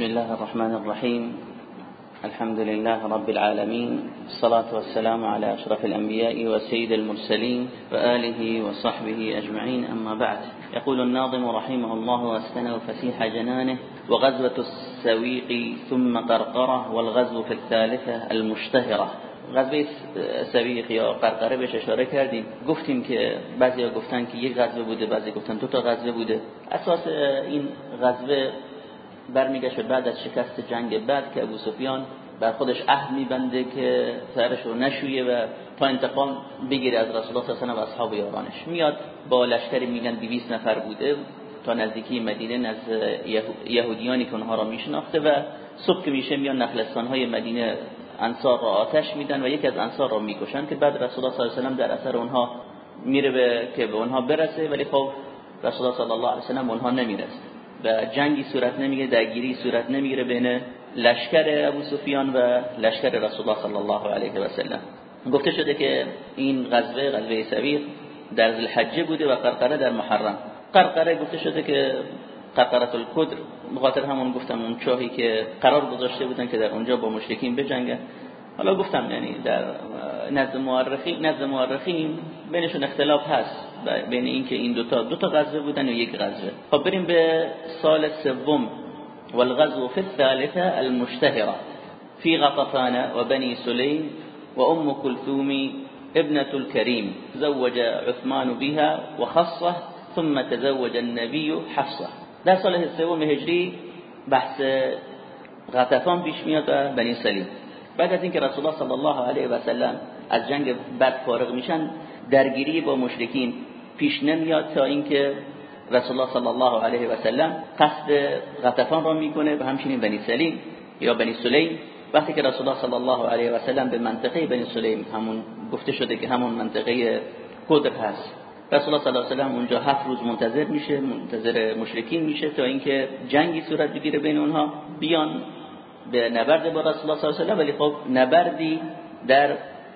بسم الله الرحمن الرحيم. الحمد لله رب العالمين. الصلاة والسلام على أشرف الأنبياء وسيد المرسلين وآله وصحبه أجمعين. أما بعد يقول الناظم رحمه الله واسكنه فسيح جنانه وغزوة السويق ثم قرقرة والغزو في الثالثة المشتهرة. غزوة سویق یا قرقره بهش اشاره کردیم. گفتیم که بعضی گفتن که یک غزوه بوده بعضی گفتن دو تا غزوه بوده. أساس این غزوه برمیگشت بعد از شکست جنگ بعد که ابو سفیان بر خودش عهد میبنده که سرش رو نشویه و تا انتقام بگیره از رسول الله صلی الله و اصحاب یارانش. میاد با لشکری میگن 200 نفر بوده تا نزدیکی مدینه نزد یهودیانی که اونها را میشناخته و صبح که میشه میان نخلستان های مدینه انصار را آتش میدن و یکی از انصار را می‌کشن که بعد رسول الله صلی الله علیه و در اثر اونها میره به که به اونها برسه ولی خب رسول الله صلی الله علیه و سلم اونها نمی‌رسه. و جنگی صورت نمی‌گیره درگیری صورت نمی‌گیره بین لشکر ابو سفیان و لشکر رسول الله صلی الله علیه و سلم. گفته شده که این غزوه غزوه سویق در ذوالحجه بوده و قرقره در محرم. قرقره گفته شده که قرقره الکدر بخاطر همون گفتم اون چاهی که قرار گذاشته بودن که در اونجا با مشرکین بجنگن. حالا گفتم یعنی در نزد مورخین نزد مورخین بینشون اختلاف هست بین اینکه این دوتا دوتا غزوه بودن و یک غزوه. خب بریم به سال سوم. والغزو في الثالثه المشتهره في غطفان وبني سليم وام كلثوم ابنة الكريم زوج عثمان بها وخصه ثم تزوج النبي حفصه. در سال سوم هجری بحث غطفان پیش میاد و بنی سلیم. بعد از اینکه رسول الله صلی الله علیه و سلم از جنگ بعد فارغ میشن درگیری با مشرکین پیش نمیاد تا اینکه رسول الله صلی الله علیه و سلم قصد غطفان را می‌کنه و همچنین بنی سلیم یا بنی سلیم وقتی که رسول الله صلی الله علیه و سلم به منطقه بنی سلیم همون گفته شده که همون منطقه کدر هست. رسول الله صلی الله علیه و اونجا هفت روز منتظر میشه منتظر مشرکین میشه تا اینکه جنگی صورت بگیره بین اونها بیان به نبرد با رسول الله صلی الله علیه و ولی خب نبردی در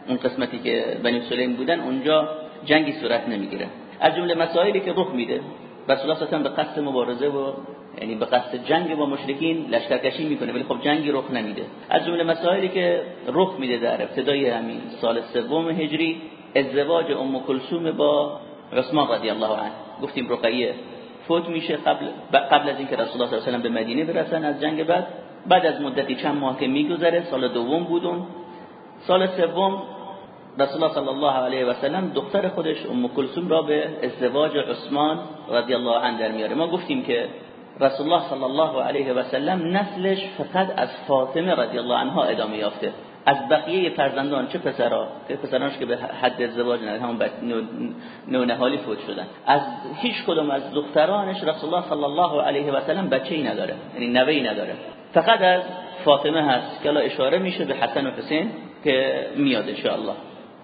اون قسمتی که بنی سلیم بودن اونجا جنگی صورت نمی‌گیره. از جمله مسائلی که رخ میده. رسول الله صلی به قصد مبارزه و یعنی به قصد جنگ با مشرکین لشکرکشی می‌کنه ولی خب جنگی رخ نمیده. از جمله مسائلی که رخ میده در ابتدای همین سال سوم هجری ازدواج ام کلثوم با عثمان رضی الله عنه. گفتیم رقیه فوت میشه قبل قبل از اینکه رسول الله صلی الله علیه و به مدینه برسن از جنگ بعد بعد از مدتی چند ماه که میگذره سال دوم بودون سال سوم رسول الله صلی الله علیه و سلم دختر خودش ام کلثوم را به ازدواج عثمان رضی الله عنه در میاره. ما گفتیم که رسول الله صلی الله علیه و سلم نسلش فقط از فاطمه رضی الله عنها ادامه یافته. از بقیه فرزندان چه پسرا؟ که پسرانش که به حد ازدواج نه همون نو نهالی فوت شدن. از هیچ کدوم از دخترانش رسول الله صلی الله علیه و سلم بچه‌ای نداره یعنی نوه‌ای نداره. فقط از فاطمه هست که اشاره میشه به حسن و حسین که میاد ان الله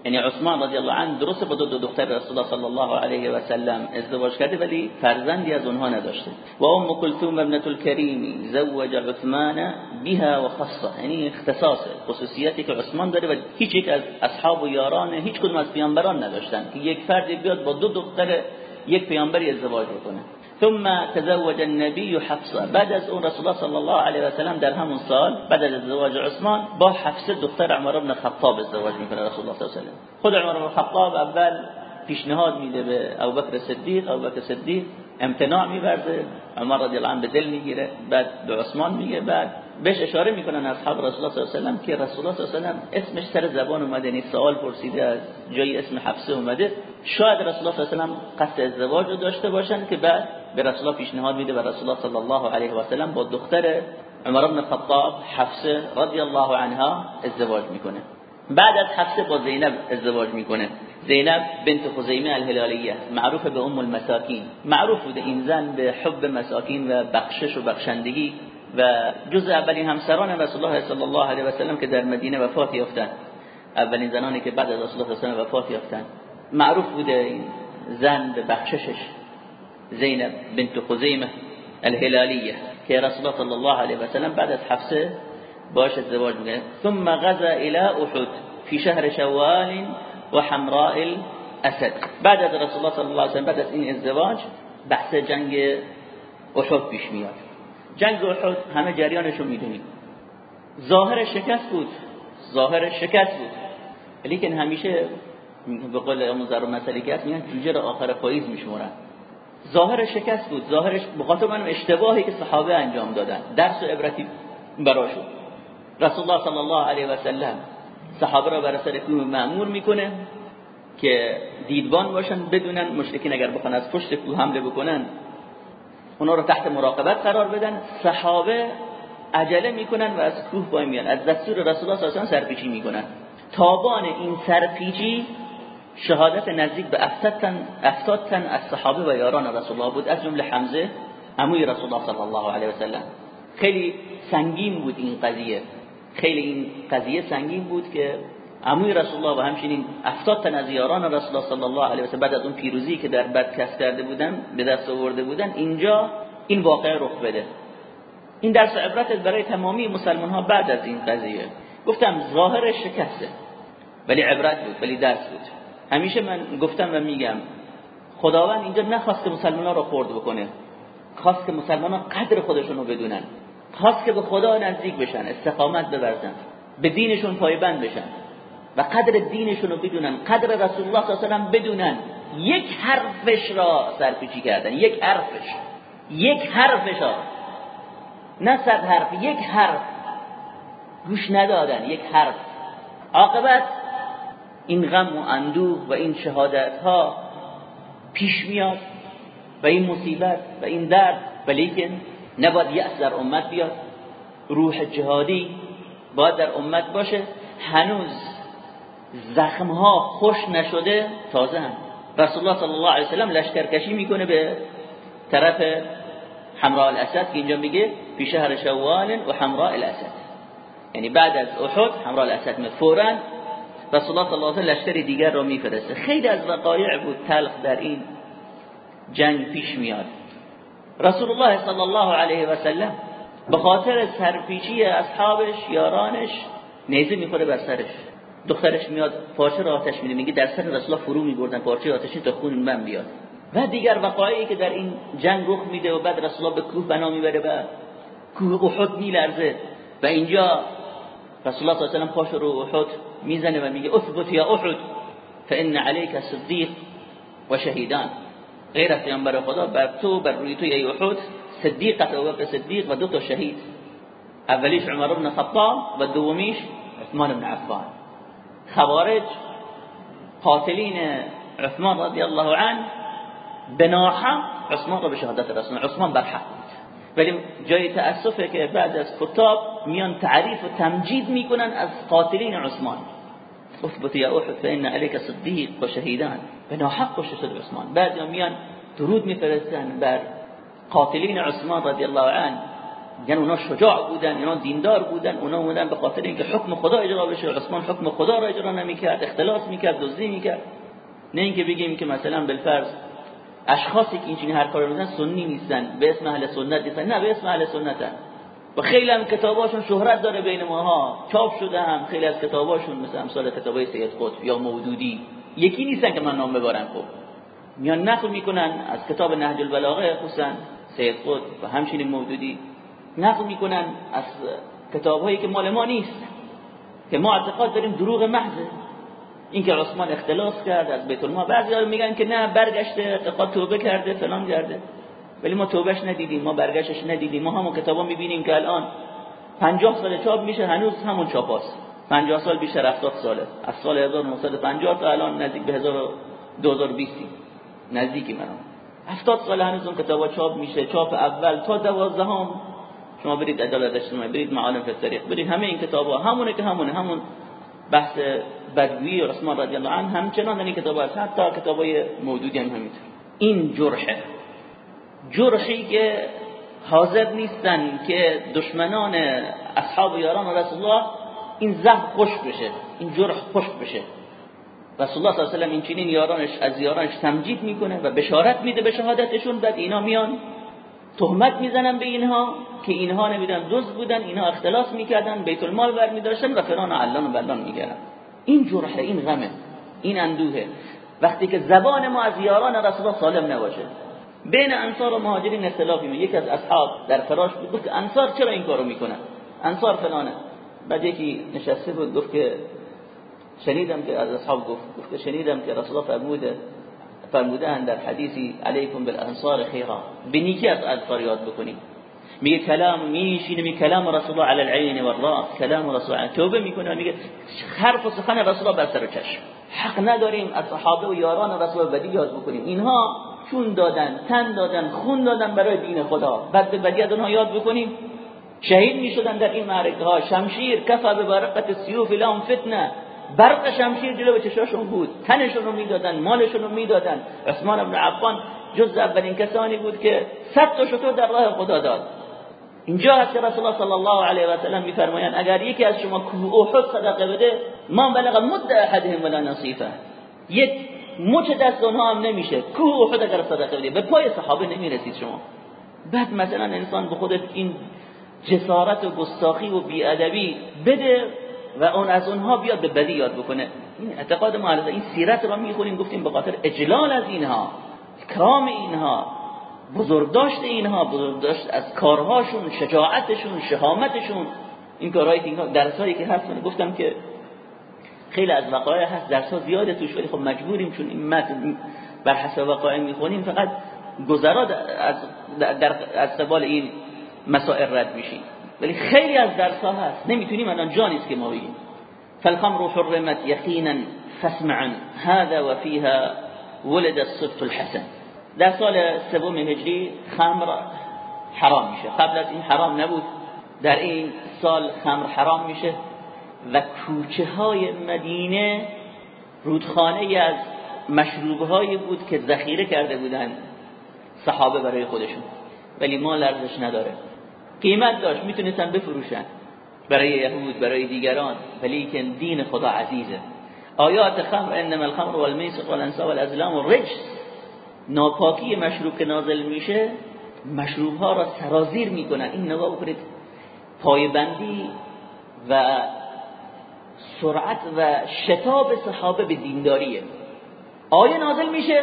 یعنی عثمان رضی الله عنه درست با دو دختر رسول الله صلی الله علیه و سلم ازدواج کرده ولی فرزندی از اونها نداشته. و ام کلثوم ابنه الکریم زوج عثمان بها و خاصه یعنی اختصاص خصوصیتی که عثمان داره و هیچ یک از اصحاب و یاران هیچ کدوم از پیامبران نداشتن که یک فردی بیاد با دو دختر یک پیامبری ازدواج بکنه. ثم تزوج النبي حفصه بعد از اون رسول الله صلی الله علیه و سلم در همون سال بعد از ازدواج عثمان با حفصه دختر عمر بن خطاب ازدواج می‌کنه رسول الله صلی الله علیه و سلم. خود عمر بن خطاب اول پیشنهاد میده به ابوبکر صدیق ابوبکر صدیق امتناع میورزه عمر رضی الله عنه به دل می‌گیره بعد به عثمان میگه بعد بهش اشاره می‌کنن اصحاب رسول الله صلی الله علیه و که رسول الله صلی الله علیه و اسمش سر زبان اومده یعنی سوال پرسیده از جای اسم حفصه اومده. شاید رسول الله صلی الله علیه و قصد ازدواج رو داشته باشن که بعد به رسول الله پیشنهاد میده و رسول الله صلی الله علیه و سلم با دختر عمر بن خطاب حفصه رضی الله عنها ازدواج می‌کنه. بعد از حفصه با زینب ازدواج می‌کنه. زینب بنت خزیمه الهلالیه معروف به ام المساکین. معروف بوده این زن به حب مساکین و بخشش و بخشندگی و جز اولین همسران رسول الله صلی الله علیه و سلم که در مدینه وفات یافتن اولین زنانی که بعد از رسول الله صلی الله وفات یافتن معروف بوده این زن به بخششش زینب بنت خزیمه الهلالیه که رسول الله صلی الله علیه و سلم بعد از حفصه باش ازدواج می‌کنه ثم غزا الى احد في شهر شوال و حمراء الاسد. بعد از رسول الله صلی الله علیه و بعد از این ازدواج بحث جنگ احد پیش میاد. جنگ احد همه جریانش رو می‌دونید ظاهر شکست بود. ظاهر شکست بود. لیکن همیشه به قول امون ذر مسئله که هست میگن جوجه آخر پاییز میشمورن ظاهر شکست بود. ظاهرش بخاطر من اشتباهی که صحابه انجام دادن. درس و عبرتی براشون. رسول الله صلی الله علیه و سلم صحابه را بر سر کوه معمور می‌کنه که دیدبان باشن بدونن مشرکین اگر بخوان از پشت کوه حمله بکنن اونا رو تحت مراقبت قرار بدن. صحابه عجله می‌کنن و از کوه پای میان. از دستور رسول الله صلی الله علیه و سرپیچی می‌کنن. تابان این سرپیچی شهادت نزدیک به افتاد تن از صحابه و یاران رسول الله بود. از جمله حمزه عموی رسول الله صلی الله علیه و سلم. خیلی سنگین بود این قضیه. خیلی این قضیه سنگین بود که عموی رسول الله و همچنین افتاد تن از یاران رسول الله صلی الله علیه و بعد از اون پیروزی که در بد کسب کرده بودن به دست آورده بودن اینجا این واقعه رخ بده. این درس عبرت برای تمامی مسلمان ها بعد از این قضیه. گفتم ظاهر شکسته ولی عبرت بود ولی درس بود. همیشه من گفتم و میگم خداوند اینجا نخواست که مسلمان ها رو خورد بکنه خواست که مسلمان ها قدر خودشون رو بدونن. خواست که به خدا نزدیک بشن استقامت ببرزن به دینشون پایبند بشن و قدر دینشون رو بدونن قدر رسول الله صلی الله علیه و بدونن. یک حرفش را سرپیچی کردن یک حرفش. یک حرفش را. نه صد حرف یک حرف. گوش ندادن یک حرف. عاقبت. این غم و اندوه و این شهادت ها پیش میاد و این مصیبت و این درد. ولیکن نباید یأس در امت بیاد. روح جهادی باید در امت باشه. هنوز زخم ها خوش نشده تازه هم. رسول الله صلی الله علیه وسلم لشکرکشی می‌کنه به طرف حمراء الاسد که اینجا میگه فی شهر شوال و حمراء الاسد. یعنی بعد از احد حمراء الاسد می فورا رسول الله صلی الله علیه و لشکر دیگر را میفرسته. خیلی از وقایع بود تلخ در این جنگ پیش میاد. رسول الله صلی الله علیه و سلم به خاطر سرپیچی اصحابش یارانش نیزه می‌خوره بر سرش. دخترش میاد پارچه را آتش میده میگه در سر رسول الله فرو میبردن پارچه آتشی تا خون من بیاد. و دیگر وقایعی که در این جنگ رخ میده و بعد رسول الله به کوه بنا می‌بره و کوه احد میلرزه. و اینجا رسول الله صلی الله علیه و پاش رو احد می‌زنه و میگه اثبت یا احد فان عليك صدیق و شهیدان. غیر از پیامبر خدا بر تو بر روی تو ای احد صدیق و صدیق و دو تا شهید. اولیش عمر بن خطاب و دومیش عثمان بن عفان. خوارج قاتلین عثمان رضی الله عنه بناحق عثمان را به شهادت رسول عثمان بر حق. ولی جای تأسفه که بعد از کتاب میان تعریف و تمجید می‌کنن از قاتلین عثمان. اثبت یا احد فان عليك صدیق و شهیدان. به ناحق کشته شد عثمان. بعد میان درود میفرستن بر قاتلین عثمان رضی الله عنه. یعنی اونا شجاع بودن اونا دیندار بودن اونا بودن به خاطر اینکه حکم خدا اجرا بشه. عثمان حکم خدا را اجرا نمی‌کرد اختلاس می‌کرد دزدی می‌کرد. نه اینکه بگیم که مثلا بالفرض اشخاصی که اینجوری هر کار می‌کنن سنی نیستن به اسم اهل سنت نیستن. نه به اسم اهل سنتن. و خیلی هم کتاباشون شهرت داره بین ماها. چاپ شده هم. خیلی از کتاباشون مثل امثال کتابای سید قطب یا مودودی. یکی نیستن که من نام ببرم خب. میان نقل می‌کنن از کتاب نهج البلاغه خصوصا سید قطب و همچنین مودودی. نقل می‌کنن از کتابهایی که مال ما نیست. که ما اعتقاد داریم دروغ محضه. اینکه عثمان اختلاس کرد از بیت المال. بعضی میگن که نه برگشته اعتقاد توبه کرده فلان کرده. ولی ما توبهش ندیدیم ما برگشتش ندیدیم. ما همون کتابا می‌بینیم که الان 50 سال چاپ میشه هنوز همون چاپاست. 50 سال بیشتر 70 ساله. از سال 1950 تا الان نزدیک به 2020 نزدیکی منم 70 سال هنوز اون کتابا چاپ میشه چاپ اول تا دوازدهم. شما برید عدالت اجتماعی برید معالم التاریخ برید همه این کتابا. همونه که همونه همون بحث بدوی و عثمان رضی الله عنه همچنان این کتاب هست. حتی کتابای موجودی هم همینطور. این جرحه. جرحی که حاضر نیستن که دشمنان اصحاب یاران رسول الله این زخم خوش بشه این جرح خوش بشه. رسول الله صلی الله علیه و این چنین یارانش از یارانش تمجید می‌کنه و بشارت میده به شهادتشون بعد اینا میان تهمت می‌زنن به اینها که اینها نمیدن دوست بودن اینها اختلاس می‌کردن بیت المال برمیداشتن و و علان و بلان میگردن این جرحه این غمه این اندوهه وقتی که زبان ما از یاران رسول الله سالم نباشه. بین انصار و مهاجرین اختلافی می یکی از اصحاب در فراش بود گفت انصار چرا این کارو می‌کنن انصار فلانه. بعد یکی نشسته بود گفت که شنیدم که از اصحاب گفت گفت شنیدم که رسول الله فرموده فرمودن در حدیثی علیکم بالانصار خیرا. به نیکی از انصار یاد بکنید میگه کلام میشینه می کلام رسول الله علی العین والراس کلام رسول الله توبه می‌کنه میگه حرف و سخن رسول الله بر سر چشم. حق نداریم از صحابه و یاران رسول الله بدی یاد بکنیم. اینها چون دادن تن دادن خون دادن برای دین خدا. بعد بدی از اونها یاد بکنیم. شهید می‌شدن در این معرکه ها شمشیر کفا به برقت سیوف لهم فتنه. برق شمشیر جلو چشاشون بود. تنشون رو می‌دادن مالشون رو می‌دادن. عثمان بن عفان جز اولین کسانی بود که صد تا شطور در راه خدا داد. اینجا هست که رسول الله صلی الله علیه و سلم میفرمایند اگر یکی از شما کوه احد صدقه بده ما بلغ مد احدهم ولا نصیفه. یک مچ دست اونها هم نمیشه. کوه احد اگر صدقه بده به پای صحابه نمی‌رسید شما. بعد مثلا انسان به خودت این جسارت و گستاخی و بیادبی بده و اون از اونها بیاد به بدی یاد بکنه. این اعتقاد ما این سیرت را می‌خونیم گفتیم به خاطر اجلال از اینها اکرام اینها بزرگداشت اینها بزرگداشت از کارهاشون شجاعتشون شهامتشون. این کارهایی که درسایی که هست گفتم که خیلی از وقایع هست. درسها زیاده توش ولی خب مجبوریم چون این متن بر حسب وقایع می‌خونیم فقط گذرا از در از قبال این مسائل رد میشیم. ولی خیلی از درس ها هست. نمی‌تونیم الان جا نیست که ما بگیم. فالخمر حرمت یقینا فاسمعا هذا وفيها ولد الصدق الحسن. در سال سوم هجری خمر حرام میشه. قبل از این حرام نبود. در این سال خمر حرام میشه. و کوچه های مدینه رودخانه از مشروب بود که ذخیره کرده بودن صحابه برای خودشون. ولی ما لرزش نداره. قیمت داشت. می‌تونستن بفروشن. برای یهود برای دیگران. ولی که دین خدا عزیزه. آیات خمر انما الخمر والمیسر والانساب والازلام والرجس. ناپاکی مشروب که نازل میشه مشروب ها را سرازیر می‌کنن. این نگاه بکنید پایبندی و سرعت و شتاب صحابه به دینداریه. آیه نازل میشه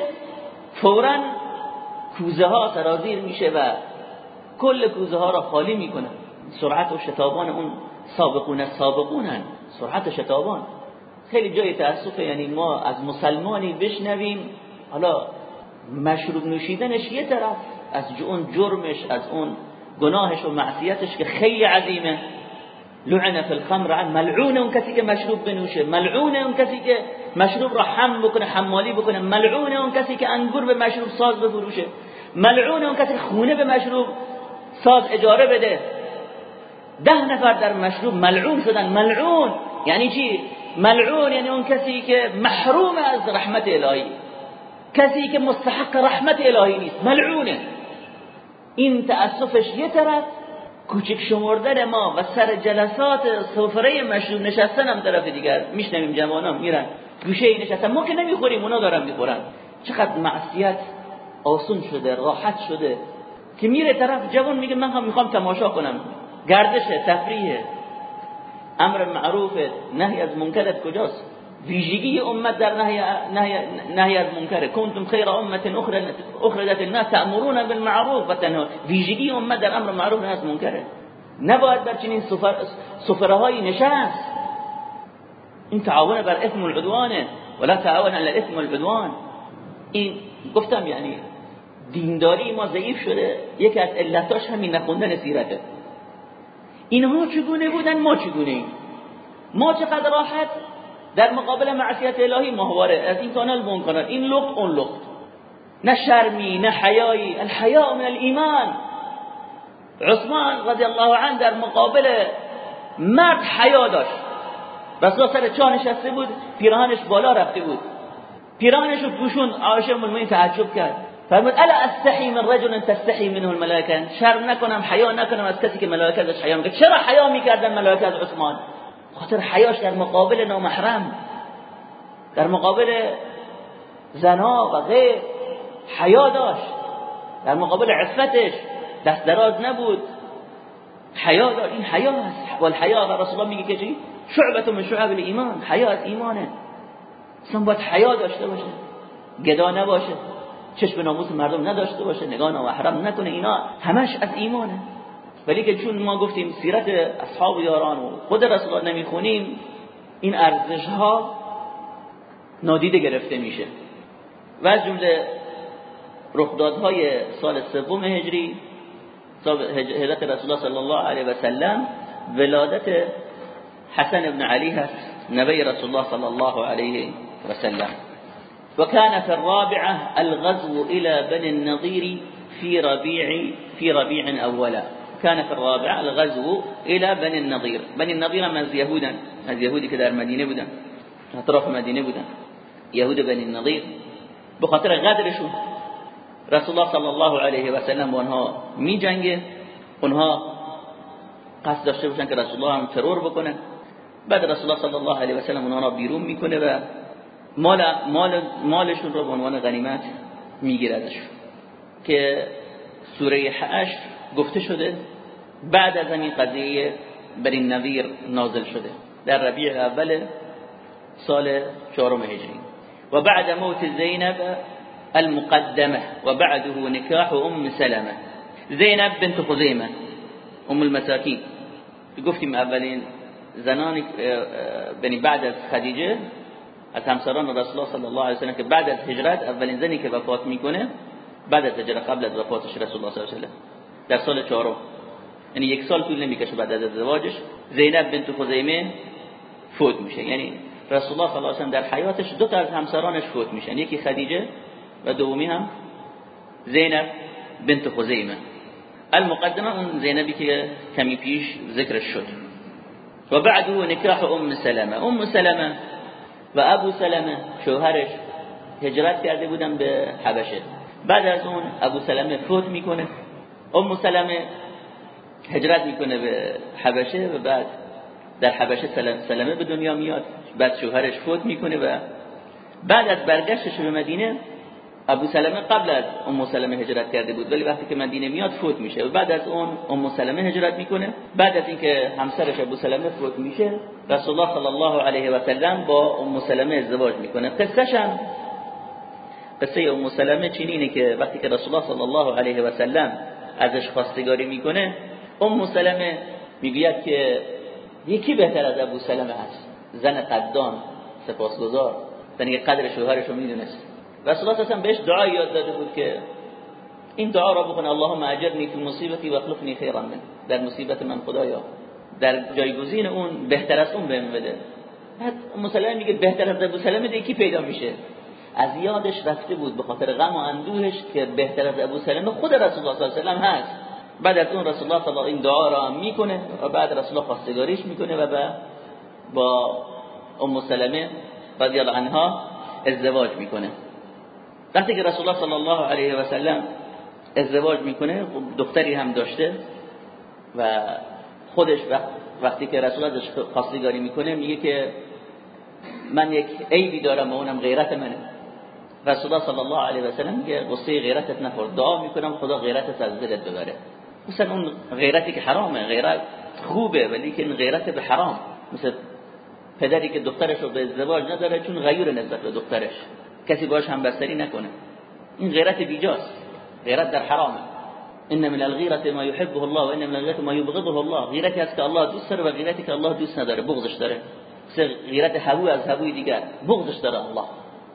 فورا کوزه ها سرازیر میشه و کل کوزه ها را خالی می‌کنن سرعت و شتابان اون سابقون سابقونن. سرعت و شتابان. خیلی جای تاسفه یعنی ما از مسلمانی بشنویم. حالا مشروب نوشیدنش یه طرف از اون جرمش از اون گناهش و معصیتش که خیلی عظیمه. لعن فی الخمر عن ملعون اون کسی که مشروب بنوشه ملعون اون کسی که مشروب را حم بکنه حمالی بکنه ملعون اون کسی که انگور به مشروب ساز بفروشه. ملعون اون کسی خونه به مشروب ساز اجاره بده. ده نفر در مشروب ملعون شدن. ملعون یعنی چی؟ ملعون یعنی اون کسی که محروم از رحمت الهی. کسی که مستحق رحمت الهی نیست. ملعونه. این تأسفش یه طرف کوچک شمردن ما و سر جلسات سفره مشروب نشستن هم طرف دیگر. میشنویم جوانان میرن. گوشه نشستن. ما که نمی‌خوریم اونا دارن می‌خورن. چقدر معصیت آسون شده راحت شده که میره طرف جوان میگه من هم می‌خوام تماشا کنم. گردشه تفریحه امر معروف. نهی از منکرت کجاست؟ ویژگی امت در نهی, از منکر. کنتم خیر امت اخرجت الناس تأمرون بالمعروف و تنها ویژگی امت در امر معروف نهی از منکره نباید در چنین سفر سفره های نشست. این تعاون بر اسم العدوانه ولا تعاون على اسم العدوان. این گفتم یعنی دینداری ما ضعیف شده. یکی از علتاش همین نخوندن سیرته اینها چگونه بودن؟ ما چگونه ما چقدر راحت؟ در مقابل معصیت الهی ماهواره. از این کانال به اون این لخت اون لخت نه شرمی نه حیایی. الحیاء من الایمان. عثمان رضی الله عنه در مقابل مرد حیا داشت. رسول سر چاه نشسته بود پیراهنش بالا رفته بود. پیراهنش رو پوشون عایشه ام تعجب کرد. فرمود الا استحی من رجل تستحی منه الملائکه. شرم نکنم حیا نکنم از کسی که ملائکه ازش حیا می‌کرد. چرا حیا می‌کردن ملائکه از عثمان؟ خاطر حیاش در مقابل نامحرم در مقابل زنا و غیر حیا داشت در مقابل عفتش دست دراز نبود. حیا داشت این حیا والحیا رسول الله میگه که چی؟ شعبت من شعب ایمان حیا از ایمانه. اصلا باید حیا داشته باشه گدا نباشه چشم ناموس مردم نداشته باشه نگاه نامحرم نکنه اینا همش از ایمانه. ولی که چون ما گفتیم سیرت اصحاب یاران و خود رسول الله نمی‌خونیم این ارزش ها نادیده گرفته میشه. و از جمله رخدادهای سال سوم هجری هجرت رسول الله صلی الله علیه و سلم ولادت حسن ابن علی هست نبی رسول الله صلی الله علیه و سلم. وكان في الرابعة الغزو إلى بني النضير في ربيع في ربيع أولا كان في الرابعة الغزو إلى بني النضير. بني النضير من يهودا. از يهودي كدار مدينة بودن اطراف مدينة بودن يهود بني النضير. بخاطر غدرشون رسول الله صلی الله علیه و سلم با جنگه اونها قصد داشته باشن که رسول الله هم ترور بکنه. بعد رسول الله صلی الله علیه و سلم اونها را بیرون می‌کنه و مال مال مالشون رو به عنوان غنیمت می‌گیره ازشون که سوره حشر گفته شده بعد از این قضیه بر این نویر نازل شده در ربیع اول سال چهارم هجری. و بعد موت زینب المقدمة وبعده نكاح أم سلمة زينب بنت خزيمة أم المساكين گفتیم اولین زنانی بنی بعد از خدیجه از همسران رسول الله صلی الله علیه و که بعد از هجرت اولین زنی که وفات می‌کنه بعد از هجرت قبل از وفاتش رسول الله صلی الله علیه و در سال چهارم. یعنی یک سال طول نمی‌کشه بعد از ازدواجش. زینب بنت خزیمه فوت میشه. یعنی رسول الله صلی الله علیه و در حیاتش دو تا از همسرانش فوت میشن. یکی خدیجه و دومی هم زینب بنت خزیمه. المقدمه اون زینبی که کمی پیش ذکرش شد. و بعده نکاح ام سلمه. ام سلمه و ابو سلمه شوهرش هجرت کرده بودن به حبشه. بعد از اون ابو سلمه فوت می‌کنه. ام سلمه هجرت می‌کنه به حبشه و بعد در حبشه سلمه به دنیا میاد. بعد شوهرش فوت می‌کنه و بعد از برگشتش به مدینه ابو سلمه قبل از ام سلمه هجرت کرده بود. ولی وقتی که مدینه میاد فوت میشه. و بعد از اون ام سلمه هجرت می‌کنه. بعد از اینکه همسرش ابو سلمه فوت میشه رسول الله صلی الله علیه و سلم با ام سلمه ازدواج می‌کنه. قصهش هم قصه ام سلمه چنینه که وقتی که رسول الله صلی الله علیه و سلم ازش خواستگاری می‌کنه ام سلمه می‌گوید که یکی بهتر از ابو سلمه هست زن قدان سپاسگزار. زنی قدر شوهرش رو می‌دونست. رسول الله اصلا بهش دعا یاد داده بود که این دعا را بکنه. اللهم اجرنی فی مصیبتی و اخلفنی خیرا من در مصیبت من خدایا. در جایگزین اون بهتر از اون بهم بده. بعد مسلمه میگه بهتر از ابو سلمه دیگه پیدا میشه؟ از یادش رفته بود به خاطر غم و اندوهش که بهتر از ابو سلمه خود رسول الله صلی الله علیه و هست. بعد از اون رسول الله صلی این دعا را می‌کنه و بعد رسول الله خواستگاریش می‌کنه و با ام سلمه رضی الله عنها ازدواج می‌کنه. وقتی که رسول الله صلی الله علیه و سلم ازدواج می‌کنه خب دختری هم داشته و خودش وقتی که رسول الله خواستگاری می‌کنه میگه که من یک عیبی دارم و اونم غیرت منه. رسول الله صلی الله علیه و سلم میگه قصه غیرتت نخور دعا می‌کنم خدا غیرتت از دلت ببره. مثلا اون غیرتی که حرامه غیرت خوبه ولی که غیرت به حرام. مثل پدری که دخترش رو به ازدواج نداره چون غیور نسبت به دخترش. کسی باش هم بستری نکنه. این غیرت بیجاست. غیرت در حرامه. ان من الغیرة ما يحبه الله و ان من الغیرة ما يبغضه الله. غیرتی هست که الله دوست داره و غیرتی که الله دوست نداره بغضش داره. مثل غیرت هوو از هووی دیگر بغضش داره الله.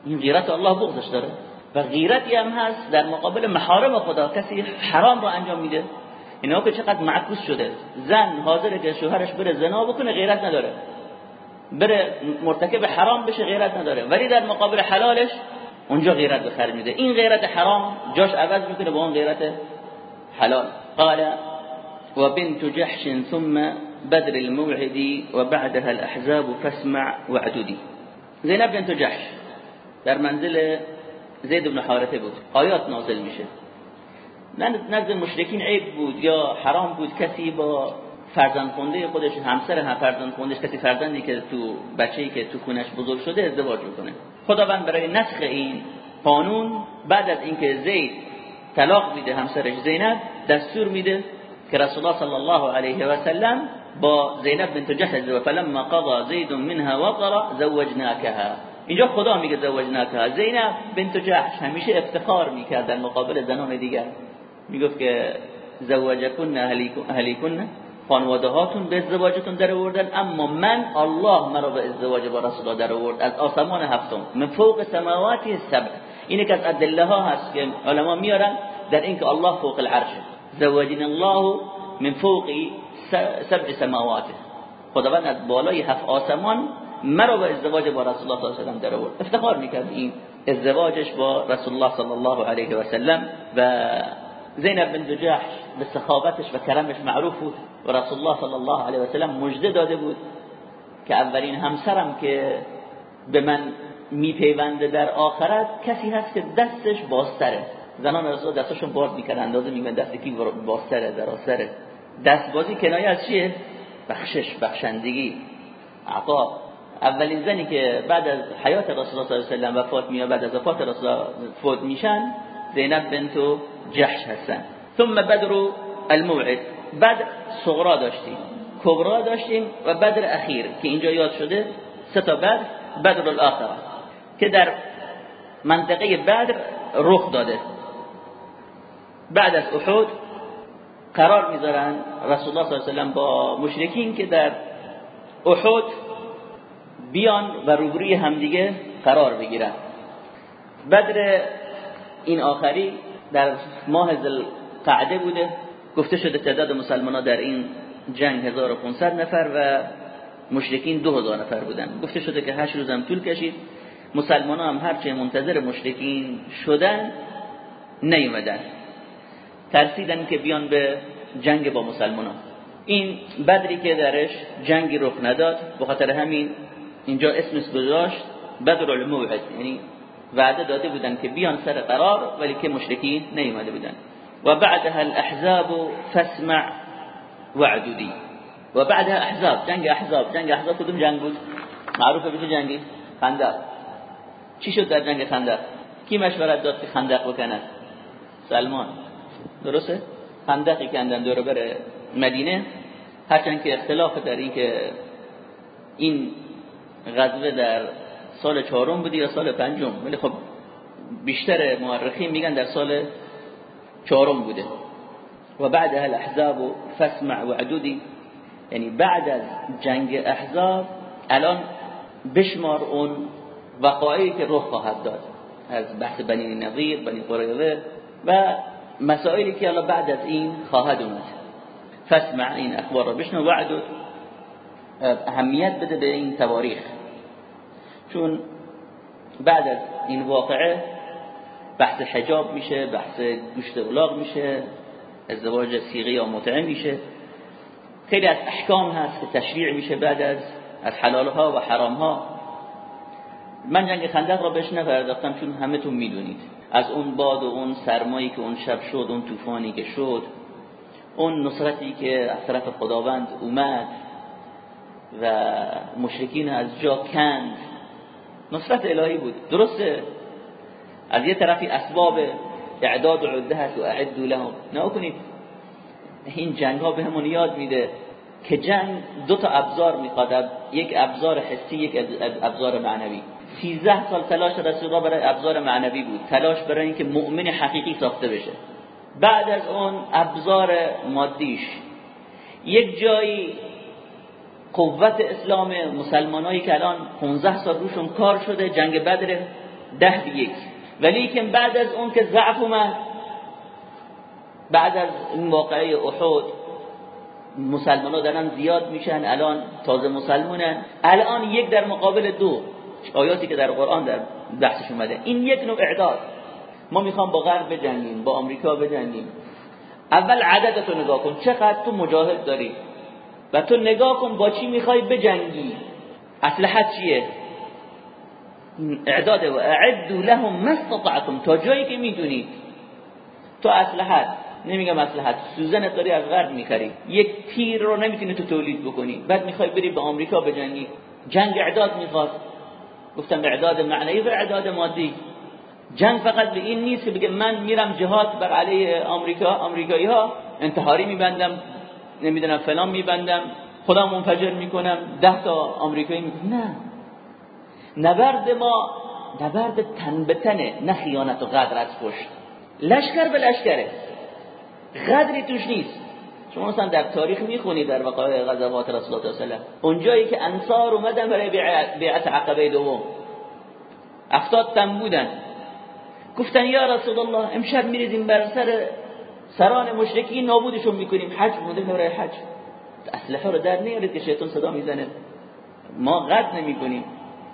این غیرت الله بغضش داره. و غیرتی هم هست در مقابل محارم خدا. کسی حرام رو انجام میده اینا که چقدر معکوس شده. زن حاضره که شوهرش بره زنا بکنه غیرت نداره. بره مرتکب حرام بشه غیرت نداره. ولی در مقابل حلالش اونجا غیرت به خرج میده. این غیرت حرام جاش عوض می‌کنه با اون غیرت حلال. قال وبنت جحش ثم بدر الموعد وبعدها الاحزاب فاسمع وعدودي زینب بنت جحش. در منزل زید بن حارثه بود. آیات نازل میشه. نزد مشرکین عیب بود یا حرام بود. کسی با فرزند خونده خودش همسر هم فرزند خوندهش کسی فرزندی که تو بچه‌ای که تو خونش بزرگ شده ازدواج می‌کنه. خداوند برای نسخ این قانون بعد از اینکه زید طلاق میده همسرش زینب دستور میده که رسول الله صلی الله علیه و با زینب بنت جحش و فلما قضى زید منها وطرا زوجناكها اینجا خدا میگه زوجناکها زینب بنت جحش همیشه افتخار می‌کرد در مقابل زنان دیگر. می‌گفت که زوجکن اهلیکن خانواده هاتون به ازدواجتون در آوردن اما من الله مرا به ازدواج با رسول الله در آورد. از آسمان هفتم. من فوق سماواتی سبع. این که از ادله ها هست که علما میارن در اینکه الله فوق العرش. زوجین الله من فوق سبع سماواته. خداوند از بالای هفت آسمان مرا به ازدواج با رسول الله صلی الله علیه و در آورد. افتخار می‌کرد این ازدواجش با رسول الله صلی الله علیه و سلم و زینب بن جحش به سخاوتش و کرمش معروف بود و رسول الله صلی الله علیه و سلم مژده داده بود که اولین همسرم که به من میپیونده در آخرت کسی هست که دستش بازتره. زنان رسول دستشون باز می‌کنن اندازه میگن دست کی بازتره در آسره دستبازی کنایه از چیه؟ بخشش بخشندگی عطا اولین زنی که بعد از حیات رسول الله صلی الله علیه و سلم وفات میاد بعد از وفات رسول فوت میشن زینب بنت جحش هستن. ثم بدر الموعد. بدر صغرا داشتیم کبرا داشتیم و بدر اخیر که اینجا یاد شده سه تا بدر بدر الاخره که در منطقه بدر رخ داده. بعد از احد قرار می‌ذارن رسول الله صلی الله علیه و با مشرکین که در احد بیان و روبروی همدیگه قرار بگیرن. بدر این آخری در ماه قعده بوده. گفته شده تعداد مسلمان ها در این جنگ 1500 نفر و مشرکین 2000 نفر بودن. گفته شده که 8 روز هم طول کشید. مسلمان ها هم هرچه منتظر مشرکین شدن نیومدن. ترسیدن که بیان به جنگ با مسلمان ها. این بدری که درش جنگی رخ نداد به خاطر همین اینجا اسمش گذاشت بدر الموعد یعنی وعده داده بودن که بیان سر قرار ولی که مشرکین نیومده بودن. و بعدها الاحزاب فاسمع وعدودی. و بعدها احزاب. جنگ احزاب. جنگ احزاب کدوم جنگ بود؟ معروفه به جنگی؟ خندق. چی شد در جنگ خندق؟ کی مشورت داد که خندق بکنه؟ سلمان. درسته؟ خندقی کندن دور بر مدینه. هرچند که اختلاف در این که این غزوه در سال چهارم بودی یا سال پنجم؟ ولی خب بیشتر مورخین میگن در سال چهارم بوده. و بعد الاحزاب فاسمع و عدودی. یعنی بعد از جنگ احزاب الان بشمار اون وقایعی که رخ خواهد داد. از بحث بنی نظیر بنی قریظه و مسائلی که الان بعد از این خواهد اومد. فاسمع این اخبار را بشنو وعد اهمیت بده به این تواریخ. چون بعد از این واقعه بحث حجاب میشه بحث گوشت اولاغ میشه ازدواج سیغی یا متعه میشه. خیلی از احکام هست که تشریع میشه بعد از از حلالها و حرامها. من جنگ خندق را بهش نپرداختم چون همه تون می‌دونید. از اون باد و اون سرمایی که اون شب شد اون طوفانی که شد اون نصرتی که از طرف خداوند اومد و مشرکین از جا کند. نصرت الهی بود. درسته؟ از یه طرفی اسباب اعداد و عده هست و اعدو لهم. نه کنید این جنگ ها به یاد میده که جنگ دو تا ابزار می‌خواد. یک ابزار حسی یک ابزار معنوی. 13 سال تلاش رسول الله برای ابزار معنوی بود. تلاش برای اینکه مؤمن حقیقی ساخته بشه. بعد از اون ابزار مادیش. یک جایی قوت اسلام مسلمانایی که الان 15 سال روشون کار شده جنگ بدر ده به یک. ولی که بعد از اون که ضعف اومد بعد از این واقعه احد مسلمان دارن زیاد میشن الان تازه مسلمونن. الان یک در مقابل دو آیاتی که در قرآن در بحثش اومده. این یک نوع اعداد. ما می‌خوام با غرب بجنگیم با آمریکا بجنگیم. اول عددتو نگاه کن. چقدر تو مجاهد داری؟ و تو نگاه کن با چی می‌خوای بجنگی. اسلحت چیه؟ اعداد و اعدوا لهم ما استطعتم. تا جایی که می‌دونید. تو اسلحت نمیگم اسلحت سوزن داری از غرب می‌خری. یک تیر رو نمی‌تونی تو تولید بکنی. بعد می‌خوای بری به آمریکا بجنگی. جنگ اعداد می‌خواد گفتم اعداد معنی و اعداد مادی. جنگ فقط به این نیست که بگه من میرم جهاد بر علیه آمریکا آمریکایی ها انتحاری میبندم. نمی‌دونم فلان میبندم خدا منفجر می‌کنم ده تا آمریکایی می‌کنم نه. نبرد ما نبرد تن به تنه نه خیانت و غدر از پشت. لشکر به لشکره. غدری توش نیست. شما مثلا در تاریخ می‌خونید در وقایع غزوات رسول الله صلی الله علیه و اونجایی که انصار اومدن برای بیعت عقبه دوم. افتاد تن بودن. گفتن یا رسول الله امشب میریزیم بر سر سران مشرکین نابودشون می‌کنیم. حج مونده برای حج. اسلحه رو در نیارید که شیطان صدا می‌زنه. ما قد نمی‌کنیم.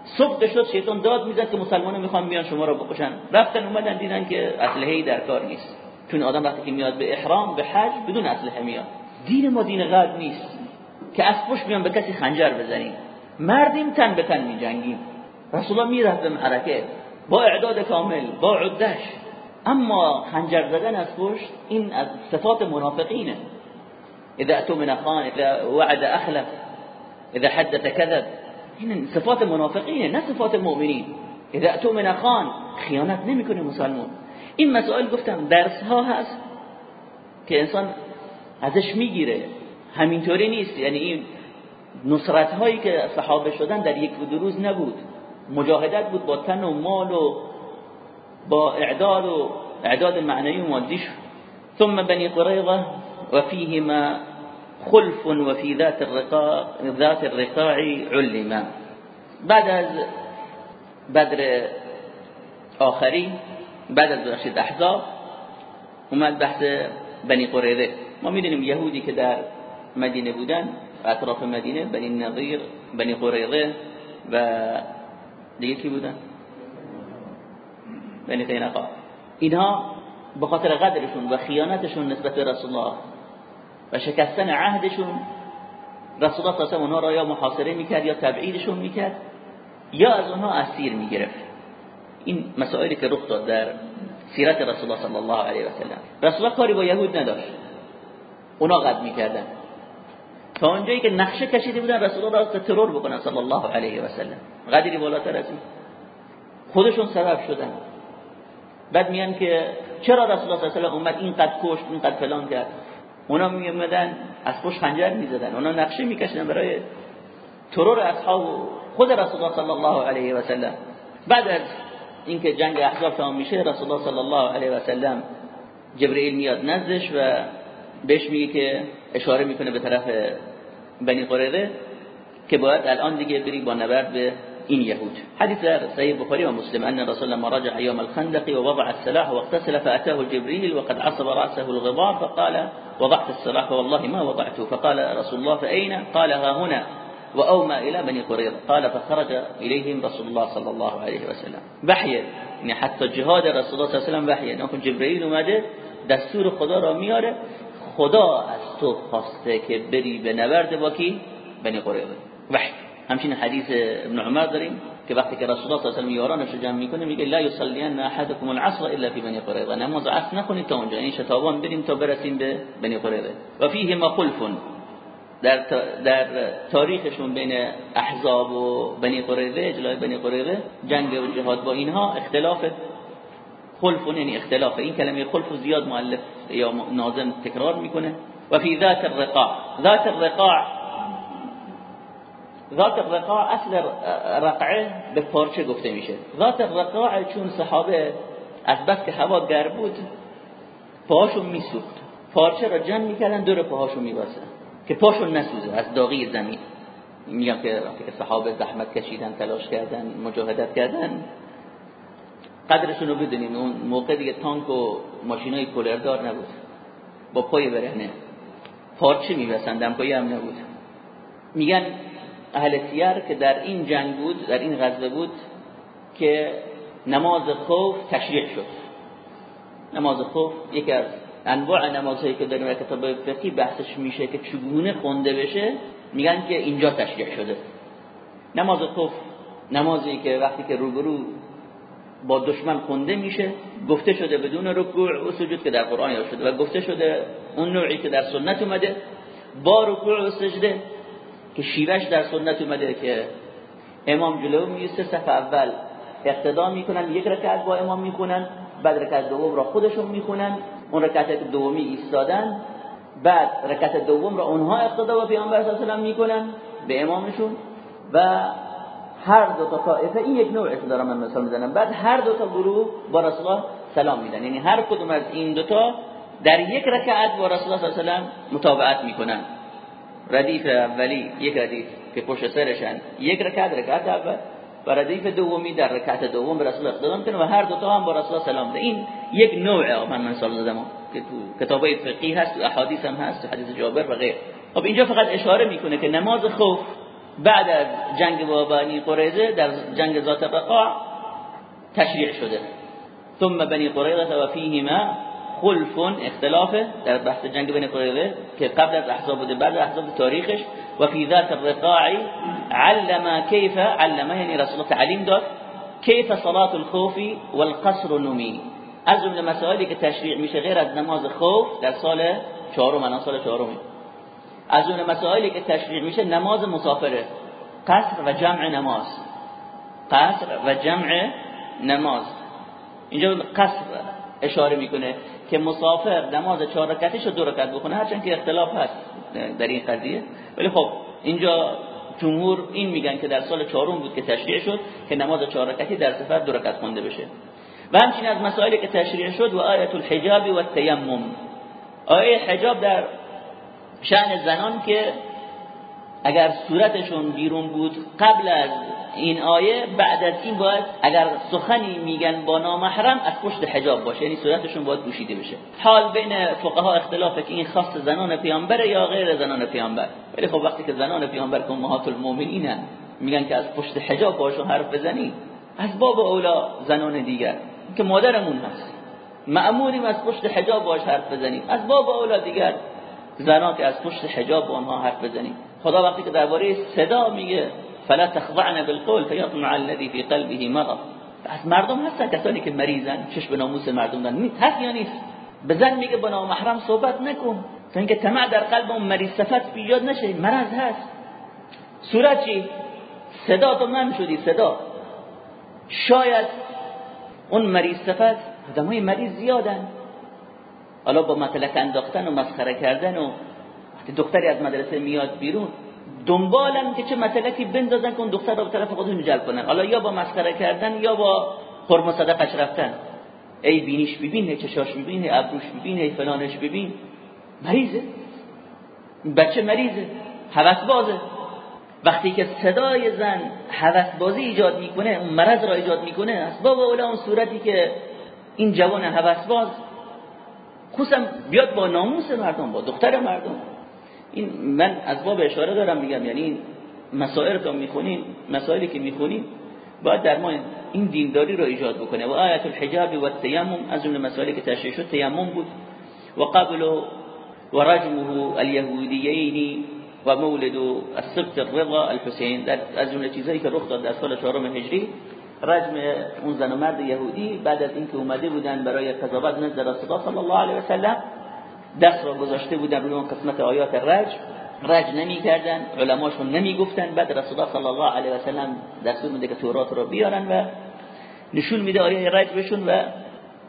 صبح شد شیطان داد می‌زد که مسلمانان می‌خوان بیان شما رو بکشن. رفتن اومدن دیدن که اسلحه در کار نیست. چون آدم وقتی که میاد به احرام به حج بدون اسلحه میاد. دین ما دین قد نیست. که از پشت بیان به کسی خنجر بزنیم. مردیم تن به تن میجنگیم. رسول الله می‌رفت به معرکه. با اعداد کامل با عدش اما خنجر زدن از پشت این از صفات منافقینه. اذا اتو من خان اذا وعد اخلف اذا حدث كذب این صفات منافقینه نه صفات مؤمنین. اذا اتو من خان خیانت نمی‌کنه مسلمان. این مسائل گفتم درس ها هست که انسان ازش می‌گیره. همینطوری نیست. یعنی این نصرت هایی که صحابه شدن در یک دو روز نبود. مجاهدت بود با تن و مال و با معنوی و مادیش ثم بني قريظة وفيهما خلف وفي ذات الرقاع ذات الرقاع علما بعد از بدر آخری بعد از بخشید احزاب اومد بحث بنی قریظه. ما میدونیم یهودی که در مدینه بودن اطراف مدینه بنی نظیر بنی قریظه و دیگه کی بودن؟ بنی قینقا اینها به خاطر قدرشون و خیانتشون نسبت به رسول الله و شکستن عهدشون رسول الله صلی اونها را یا محاصره می‌کرد یا تبعیدشون می‌کرد یا از اونها اسیر می‌گرفت. این مسائلی که رخ داد در سیرت رسول الله صلی الله علیه و سلم. رسول الله کاری با یهود نداشت. اونا قد می‌کردن. تا اونجایی که نقشه کشیده بودن رسول الله را ترور بکنن صلی الله علیه و سلم. قدری بالاتر از خودشون سبب شدن. بعد میان که چرا رسول الله صلی الله اومد این قد کشت این قد فلان کرد؟ اونا می اومدن از پشت خنجر می‌زدن اونا نقشه میکشیدن برای ترور اصحاب خود رسول الله صلی الله علیه و سلم. بعد از اینکه جنگ احزاب تمام میشه رسول الله صلی الله علیه و سلم جبرئیل میاد نزدش و بهش میگه که اشاره می‌کنه به طرف بنی قریظه که باید الان دیگه بری با نبرد به این يهود. حديث صحيح البخاري ومسلم أن رسول الله رجع يوم الخندق ووضع السلاح واغتسل فأتاه جبريل وقد عصب رأسه الغبار فقال وضعت السلاح والله ما وضعته فقال رسول الله فأين؟ قال ها هنا. وأومى إلى بني قريظة. قال فخرج إليهم رسول الله صلى الله عليه وسلم. بحيا. يعني حتى جهاد رسول الله صلى الله عليه وسلم بحيا. يعني جبريل اومده دستور خدا را میاره. خدا از تو خواسته که بری به نبرد با کی؟ بنی وحی همچنین حدیث ابن عمر داریم که وقتی که رسول الله صلی الله علیه و جمع می‌کنه میگه لا یصلین احدکم العصر الا فی بنی قریظه. نماز عصر نخونید تا اونجا. این شتابان بریم تا برسیم به بنی قریظه. و فیه ما خلف در در تاریخشون بین احزاب و بنی قریظه جلای بنی قریظه جنگ و جهاد با اینها اختلاف. خلف یعنی اختلاف. این کلمه خلف زیاد مؤلف یا ناظم تکرار می‌کنه. و فی ذات الرقاع. ذات الرقاع ذات الرقاع اصل رقعه به پارچه گفته میشه. ذات الرقاع چون صحابه از بس که هوا گرم بود پاهاشون میسوخت. پارچه را جمع می‌کردن دور پاهاشون میباستن که پاشون نسوزه. از داغی زمین. میگم که صحابه زحمت کشیدن تلاش کردن مجاهدت کردن. قدرشون رو بدونیم. اون موقع دیگه تانک و ماشینای کولردار نبود. با پای برهنه. پارچه میبستن دمپایی هم نبود. میگن اهل سیر که در این جنگ بود در این غزوه بود که نماز خوف تشریع شد. نماز خوف یکی از انواع نمازهایی که در کتاب فقهی بحثش میشه که چگونه خونده بشه میگن که اینجا تشریع شده. نماز خوف نمازی که وقتی که روبرو با دشمن خونده میشه گفته شده بدون رکوع و سجود که در قرآن یا شده و گفته شده اون نوعی که در سنت اومده با رکوع و سجده که شیوهش در سنت اومده که امام جلو میگه سه صف اول اقتدا می‌کنن یک رکعت با امام می‌خونن بعد رکعت دوم را خودشون می‌خونن اون رکعت دومی ایستادن بعد رکعت دوم را اونها اقتدا با پیامبر صلی الله می‌کنن به امامشون و هر دو تا طائفه این یک نوعش دارم من مثال می‌زنم. بعد هر دو تا گروه با رسول الله سلام میدن. یعنی هر کدوم از این دو تا در یک رکعت با رسول الله صلی الله علیه و متابعت می‌کنن. ردیف اولی یک ردیف که پشت سرشن یک رکعت رکعت اول و ردیف دومی در رکعت دوم به رسول اقتدا می‌کنه و هر دو تا هم با رسول سلام ده. این یک نوع من مثال زدم که تو کتابای فقهی هست و احادیث هم هست تو حدیث جابر و غیر خب اینجا فقط اشاره می‌کنه که نماز خوف بعد از جنگ با بنی قریظه در جنگ ذات رقاع تشریع شده. ثم بنی قریظه و فیهما خلف اختلافه در بحث جنگ بین قریظه که قبل از احزاب بوده بعد احزاب تاریخش و فی ذات الرقاع علم کیف علم یعنی رسول تعلیم داد کیف صلاه الخوف والقصر نمی از جمله مسائلی که تشریع میشه غیر از نماز خوف در سال چهارم من سال چهارم از جمله مسائلی که تشریع میشه نماز مسافره قصر و جمع نماز. قصر و جمع نماز. اینجا قصر اشاره می‌کنه. که مسافر نماز چهار رکعتش رو دو رکعت بخونه هرچند که اختلاف هست در این قضیه. ولی خب اینجا جمهور این میگن که در سال چهارم بود که تشریع شد که نماز چهار رکعتی در سفر دو رکعت خونده بشه. و همچنین از مسائلی که تشریع شد و آیت الحجاب و التیمم. آیه حجاب در شأن زنان که اگر صورتشون بیرون بود قبل از این آیه بعد از این باید اگر سخنی میگن با نامحرم از پشت حجاب باشه. یعنی صورتشون باید پوشیده بشه. حال بین فقها اختلافه که این خاص زنان پیامبر یا غیر زنان پیامبر. ولی خب وقتی که زنان پیامبر که امهات المؤمنین میگن که از پشت حجاب باشون حرف بزنی از باب اولا زنان دیگر. که مادرمون هست. مأموریم از پشت حجاب باش حرف بزنیم. از باب اولا دیگر زنان که از پشت حجاب با آنها حرف بزنیم. خدا وقتی که درباره صدا میگه فلا تخضعن بالقول فيطمع الذي في قلبه مرض. از مردم هستن کسانی که مریضن چشم ناموس مردم دارن. هست یا نیست؟ به زن میگه با نامحرم صحبت نکن. تا اینکه طمع در قلب اون مریض صفت ایجاد نشه. مرض هست. صورت چی؟ صدا تو من شدی صدا. شاید اون مریض صفت آدمای مریض زیادن. حالا با مطلق انداختن و مسخره کردن و دختری از مدرسه میاد بیرون دنبالن که چه مطلقی بندازن که اون دختر رو به طرف خودشون جلب کنن. حالا یا با مسخره کردن یا با خرم صدقش رفتن. ای بینیش ببین هی چشاش ببین هی ابروش ببین فلانش ببین. مریضه. بچه مریضه. حوث بازه وقتی که صدای زن حوث بازی ایجاد می‌کنه اون مرض را ایجاد می‌کنه اسباب اولا اون صورتی که این جوان حوث باز خصوصا بیاد با ناموس مردم با دختر مردم. این من از باب اشاره دارم میگم یعنی مسائل رو می‌خونین مسائلی که می‌خونین باید در ما این دینداری رو ایجاد بکنه. و آیت الحجاب و التیمم از اون مسائلی که تشریح شد تیمم بود. و قبل و رجمه الیهودیین و مولد السبت الرضا الحسین. از اون چیزایی که رخ داد در سال چهارم هجری رجم اون زن و مرد یهودی بعد از اینکه اومده بودن برای قضاوت نزد رسول الله صلی الله علیه و سلم. دست را گذاشته بودن روی اون قسمت آیات رج رج نمی کردن علماشون نمی گفتن بعد رسول الله صلی الله علیه و سلم دستور میده که تورات رو بیارن و نشون میده آیه رج بشون و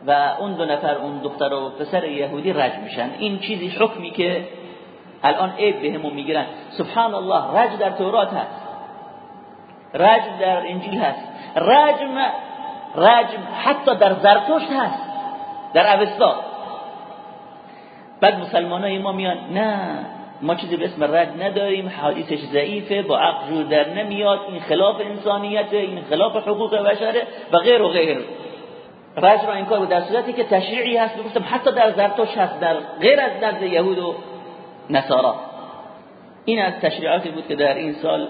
و اون دو نفر اون دختر و پسر یهودی رج میشن. این چیزی حکمی که الان عیب بهمون می‌گیرن. سبحان الله رج در تورات هست. رجم در انجیل هست. رجم رجم حتی در زرتشت هست. در اوستا. بعد مسلمان های ما میان نه ما چیزی به اسم رد نداریم حدیثش ضعیفه با عقل در نمیاد این خلاف انسانیت این خلاف حقوق بشره و غیر و غیر. رج را این کار در صورتی که تشریعی هست گفتم حتی در زرتشت هست در غیر از نزد یهود و نصارا. این از تشریعاتی بود که در این سال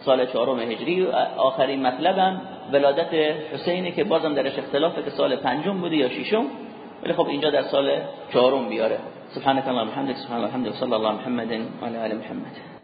سال چهارم هجری آخرین مطلبم ولادت حسینه که بازم درش اختلافه که سال پنجم بوده یا ششم. ولی خب اینجا در سال چهارم بیاره. سبحانك اللهم وبحمدك سبحان الله وبحمده وصلى الله محمد وعلى ال محمد.